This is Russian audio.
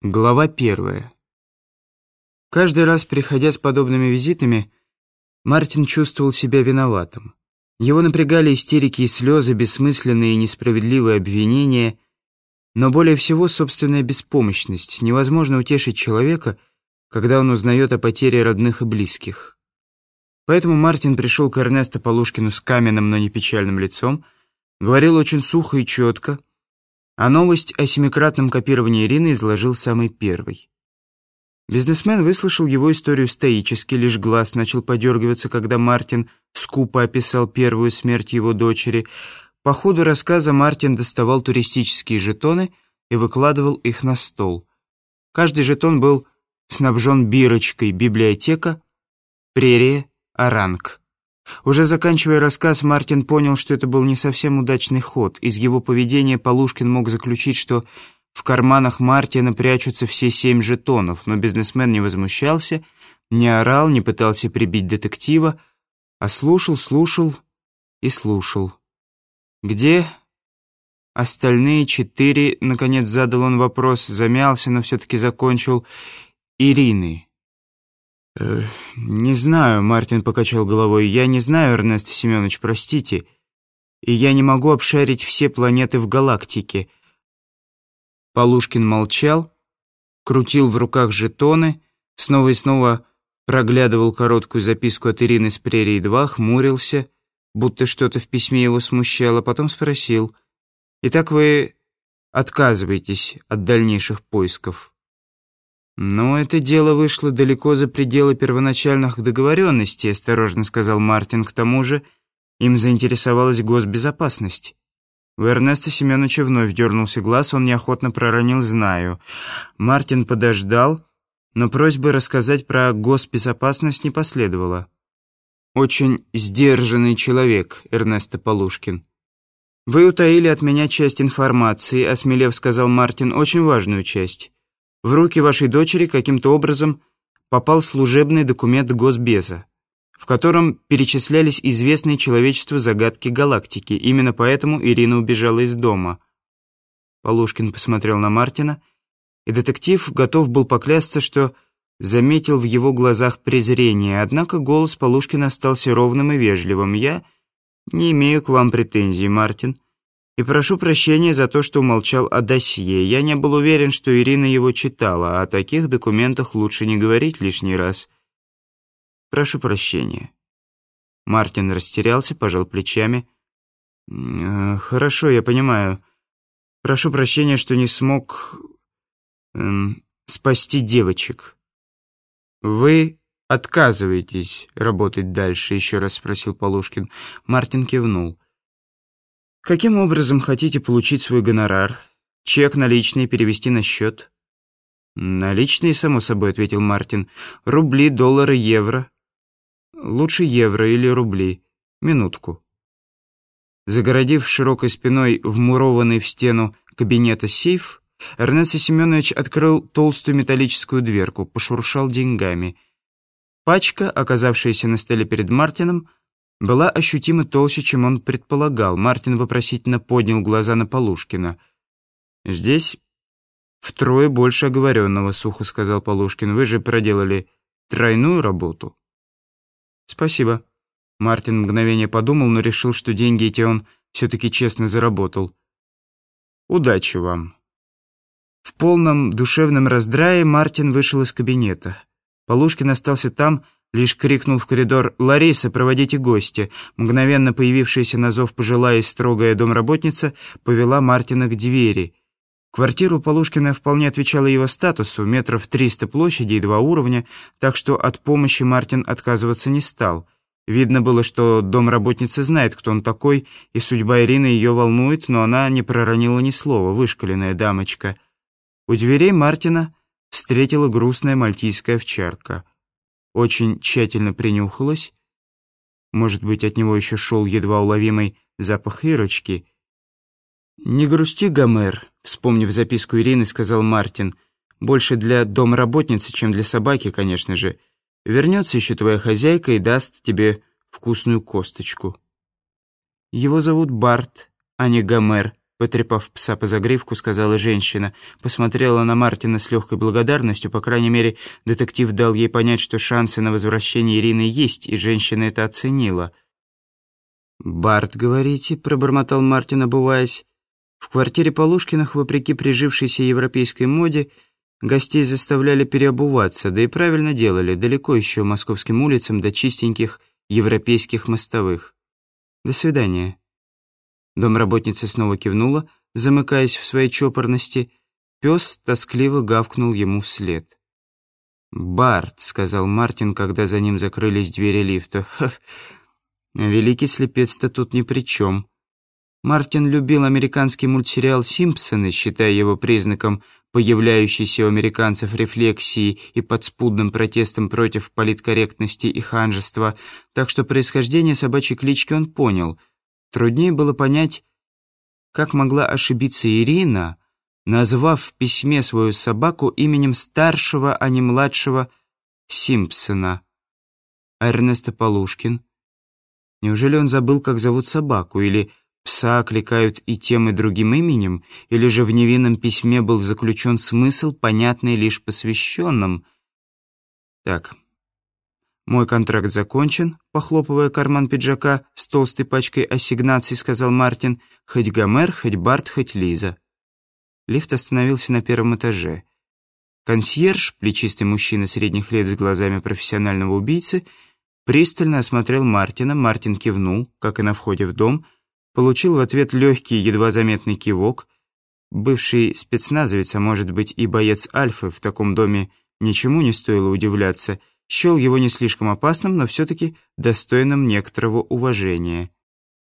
Глава первая. Каждый раз, приходя с подобными визитами, Мартин чувствовал себя виноватым. Его напрягали истерики и слезы, бессмысленные и несправедливые обвинения, но более всего собственная беспомощность. Невозможно утешить человека, когда он узнает о потере родных и близких. Поэтому Мартин пришел к Эрнесто Полушкину с каменным, но не печальным лицом, говорил очень сухо и четко, а новость о семикратном копировании Ирины изложил самый первый. Бизнесмен выслушал его историю стоически, лишь глаз начал подергиваться, когда Мартин скупо описал первую смерть его дочери. По ходу рассказа Мартин доставал туристические жетоны и выкладывал их на стол. Каждый жетон был снабжен бирочкой «Библиотека», «Прерия», «Оранг». Уже заканчивая рассказ, Мартин понял, что это был не совсем удачный ход. Из его поведения Полушкин мог заключить, что в карманах Мартина прячутся все семь жетонов, но бизнесмен не возмущался, не орал, не пытался прибить детектива, а слушал, слушал и слушал. «Где?» Остальные четыре, наконец задал он вопрос, замялся, но все-таки закончил. «Ирины». «Э, «Не знаю», — Мартин покачал головой. «Я не знаю, Эрнест Семенович, простите. И я не могу обшарить все планеты в галактике». Полушкин молчал, крутил в руках жетоны, снова и снова проглядывал короткую записку от Ирины с Прерии-2, хмурился, будто что-то в письме его смущало, потом спросил. «Итак вы отказываетесь от дальнейших поисков?» «Но это дело вышло далеко за пределы первоначальных договоренностей», осторожно сказал Мартин. «К тому же им заинтересовалась госбезопасность». У Эрнеста Семеновича вновь дернулся глаз, он неохотно проронил «знаю». Мартин подождал, но просьбы рассказать про госбезопасность не последовало. «Очень сдержанный человек, Эрнесто Полушкин». «Вы утаили от меня часть информации», — осмелев сказал Мартин, — «очень важную часть». В руки вашей дочери каким-то образом попал служебный документ Госбеза, в котором перечислялись известные человечеству загадки галактики. Именно поэтому Ирина убежала из дома. Полушкин посмотрел на Мартина, и детектив готов был поклясться, что заметил в его глазах презрение, однако голос Полушкина остался ровным и вежливым. «Я не имею к вам претензий, Мартин». И прошу прощения за то, что умолчал о досье. Я не был уверен, что Ирина его читала, а о таких документах лучше не говорить лишний раз. Прошу прощения. Мартин растерялся, пожал плечами. «Э, «Хорошо, я понимаю. Прошу прощения, что не смог эм, спасти девочек». «Вы отказываетесь работать дальше?» — еще раз спросил Полушкин. Мартин кивнул. Каким образом хотите получить свой гонорар? Чек наличный перевести на счет? Наличные, само собой, ответил Мартин. Рубли, доллары, евро. Лучше евро или рубли. Минутку. Загородив широкой спиной вмурованный в стену кабинета сейф, Эрнест Семенович открыл толстую металлическую дверку, пошуршал деньгами. Пачка, оказавшаяся на столе перед Мартином, была ощутимо толще, чем он предполагал. Мартин вопросительно поднял глаза на Полушкина. «Здесь втрое больше оговоренного», — сухо сказал Полушкин. «Вы же проделали тройную работу». «Спасибо». Мартин мгновение подумал, но решил, что деньги эти он все-таки честно заработал. «Удачи вам». В полном душевном раздрае Мартин вышел из кабинета. Полушкин остался там, Лишь крикнул в коридор «Лариса, проводите гостя!» Мгновенно появившаяся на зов пожилая и строгая домработница повела Мартина к двери. Квартиру Полушкина вполне отвечала его статусу, метров триста площади и два уровня, так что от помощи Мартин отказываться не стал. Видно было, что домработница знает, кто он такой, и судьба Ирины ее волнует, но она не проронила ни слова, вышкаленная дамочка. У дверей Мартина встретила грустная мальтийская овчарка — очень тщательно принюхалась. Может быть, от него еще шел едва уловимый запах Ирочки. «Не грусти, Гомер», — вспомнив записку Ирины, сказал Мартин. «Больше для домработницы, чем для собаки, конечно же. Вернется еще твоя хозяйка и даст тебе вкусную косточку». «Его зовут Барт, а не Гомер», Потрепав пса по загривку, сказала женщина. Посмотрела на Мартина с легкой благодарностью. По крайней мере, детектив дал ей понять, что шансы на возвращение Ирины есть, и женщина это оценила. «Барт, говорите?» — пробормотал Мартин, обуваясь. В квартире Полушкиных, вопреки прижившейся европейской моде, гостей заставляли переобуваться, да и правильно делали, далеко еще московским улицам до чистеньких европейских мостовых. «До свидания». Домработница снова кивнула, замыкаясь в своей чопорности. Пес тоскливо гавкнул ему вслед. «Барт», — сказал Мартин, когда за ним закрылись двери лифта. Ха, великий слепец-то тут ни при чем. Мартин любил американский мультсериал «Симпсоны», считая его признаком появляющейся у американцев рефлексии и подспудным протестом против политкорректности и ханжества, так что происхождение собачьей клички он понял — Труднее было понять, как могла ошибиться Ирина, назвав в письме свою собаку именем старшего, а не младшего Симпсона. Эрнеста Полушкин. Неужели он забыл, как зовут собаку, или пса окликают и тем, и другим именем, или же в невинном письме был заключен смысл, понятный лишь посвященным? Так, «Мой контракт закончен», — похлопывая карман пиджака с толстой пачкой ассигнаций, сказал Мартин. «Хоть Гомер, хоть Барт, хоть Лиза». Лифт остановился на первом этаже. Консьерж, плечистый мужчина средних лет с глазами профессионального убийцы, пристально осмотрел Мартина. Мартин кивнул, как и на входе в дом, получил в ответ легкий, едва заметный кивок. Бывший спецназовец, а может быть и боец Альфы, в таком доме ничему не стоило удивляться — счел его не слишком опасным, но все-таки достойным некоторого уважения.